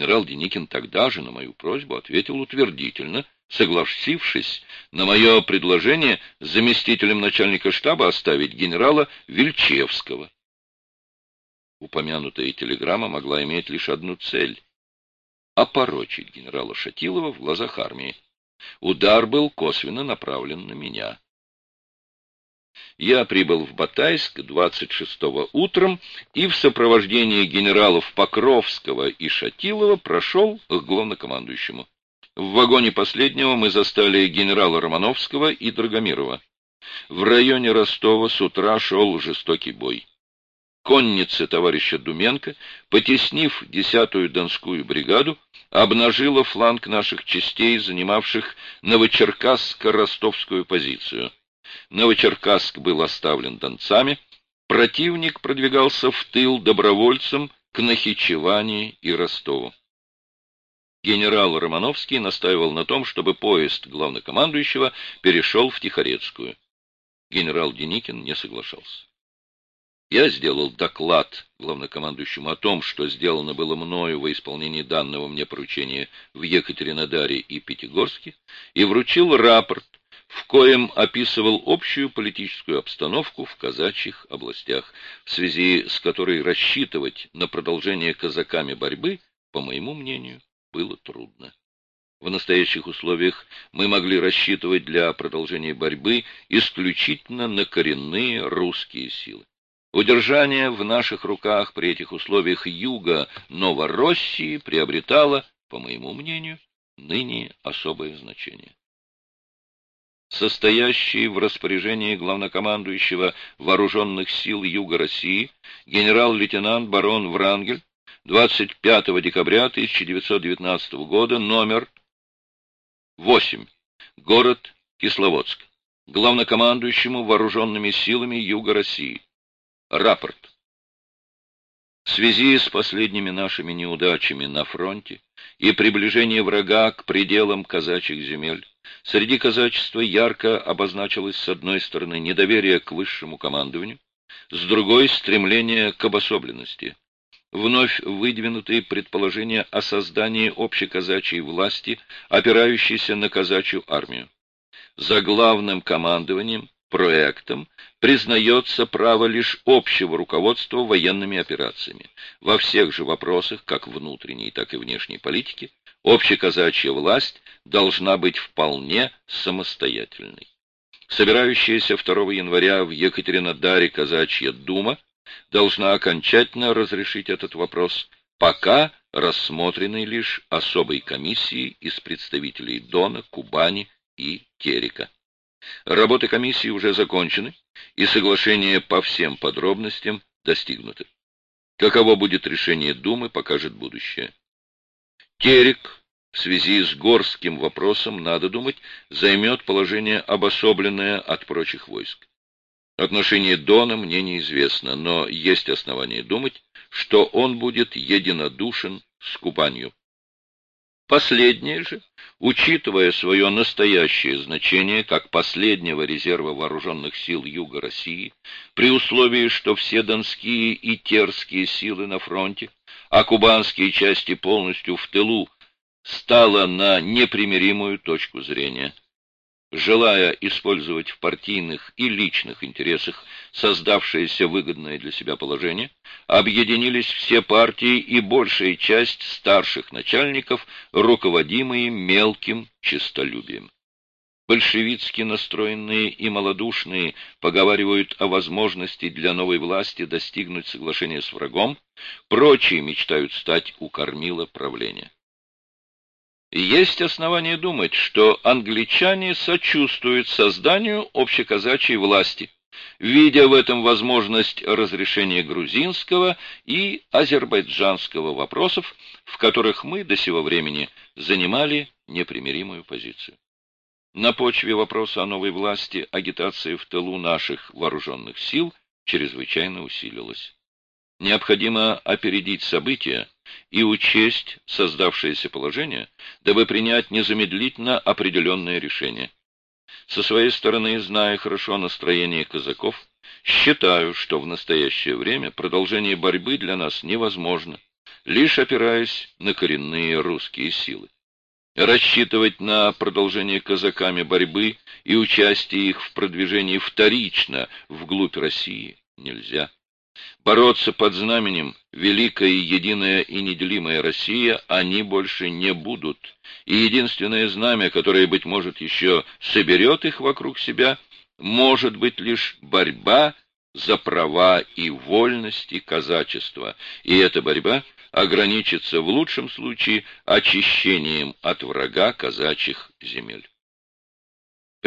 генерал Деникин тогда же на мою просьбу ответил утвердительно, согласившись на мое предложение заместителем начальника штаба оставить генерала Вильчевского. Упомянутая телеграмма могла иметь лишь одну цель — опорочить генерала Шатилова в глазах армии. Удар был косвенно направлен на меня. Я прибыл в Батайск 26-го утром и в сопровождении генералов Покровского и Шатилова прошел к главнокомандующему. В вагоне последнего мы застали генерала Романовского и Драгомирова. В районе Ростова с утра шел жестокий бой. Конница товарища Думенко, потеснив десятую Донскую бригаду, обнажила фланг наших частей, занимавших Новочеркасско-ростовскую позицию. Новочеркасск был оставлен донцами, противник продвигался в тыл добровольцам к Нахичевани и Ростову. Генерал Романовский настаивал на том, чтобы поезд главнокомандующего перешел в Тихорецкую. Генерал Деникин не соглашался. Я сделал доклад главнокомандующему о том, что сделано было мною во исполнении данного мне поручения в Екатеринодаре и Пятигорске, и вручил рапорт, в коем описывал общую политическую обстановку в казачьих областях, в связи с которой рассчитывать на продолжение казаками борьбы, по моему мнению, было трудно. В настоящих условиях мы могли рассчитывать для продолжения борьбы исключительно на коренные русские силы. Удержание в наших руках при этих условиях юга Новороссии приобретало, по моему мнению, ныне особое значение. Состоящий в распоряжении главнокомандующего вооруженных сил Юга России генерал-лейтенант барон Врангель 25 декабря 1919 года, номер 8, город Кисловодск, главнокомандующему вооруженными силами Юга России. Рапорт. В связи с последними нашими неудачами на фронте и приближением врага к пределам казачьих земель, среди казачества ярко обозначилось с одной стороны недоверие к высшему командованию, с другой — стремление к обособленности — вновь выдвинутые предположения о создании общеказачьей власти, опирающейся на казачью армию. За главным командованием, проектом, признается право лишь общего руководства военными операциями. Во всех же вопросах, как внутренней, так и внешней политики, общеказачья власть должна быть вполне самостоятельной. Собирающаяся 2 января в Екатеринодаре казачья дума должна окончательно разрешить этот вопрос, пока рассмотренный лишь особой комиссией из представителей Дона, Кубани и Терека. Работы комиссии уже закончены, и соглашение по всем подробностям достигнуто. Каково будет решение Думы, покажет будущее. Терек в связи с горским вопросом, надо думать, займет положение обособленное от прочих войск. Отношение Дона мне неизвестно, но есть основания думать, что он будет единодушен с Кубанью. Последнее же, учитывая свое настоящее значение как последнего резерва вооруженных сил Юга России, при условии, что все донские и терские силы на фронте, а кубанские части полностью в тылу, стало на непримиримую точку зрения – желая использовать в партийных и личных интересах создавшееся выгодное для себя положение, объединились все партии и большая часть старших начальников, руководимые мелким честолюбием. Большевицки настроенные и малодушные поговаривают о возможности для новой власти достигнуть соглашения с врагом, прочие мечтают стать у кормила правления. Есть основания думать, что англичане сочувствуют созданию общеказачьей власти, видя в этом возможность разрешения грузинского и азербайджанского вопросов, в которых мы до сего времени занимали непримиримую позицию. На почве вопроса о новой власти агитация в тылу наших вооруженных сил чрезвычайно усилилась. Необходимо опередить события, и учесть создавшееся положение, дабы принять незамедлительно определенное решение. Со своей стороны, зная хорошо настроение казаков, считаю, что в настоящее время продолжение борьбы для нас невозможно, лишь опираясь на коренные русские силы. Рассчитывать на продолжение казаками борьбы и участие их в продвижении вторично вглубь России нельзя. Бороться под знаменем «Великая, единая и неделимая Россия» они больше не будут, и единственное знамя, которое, быть может, еще соберет их вокруг себя, может быть лишь борьба за права и вольности казачества, и эта борьба ограничится в лучшем случае очищением от врага казачьих земель.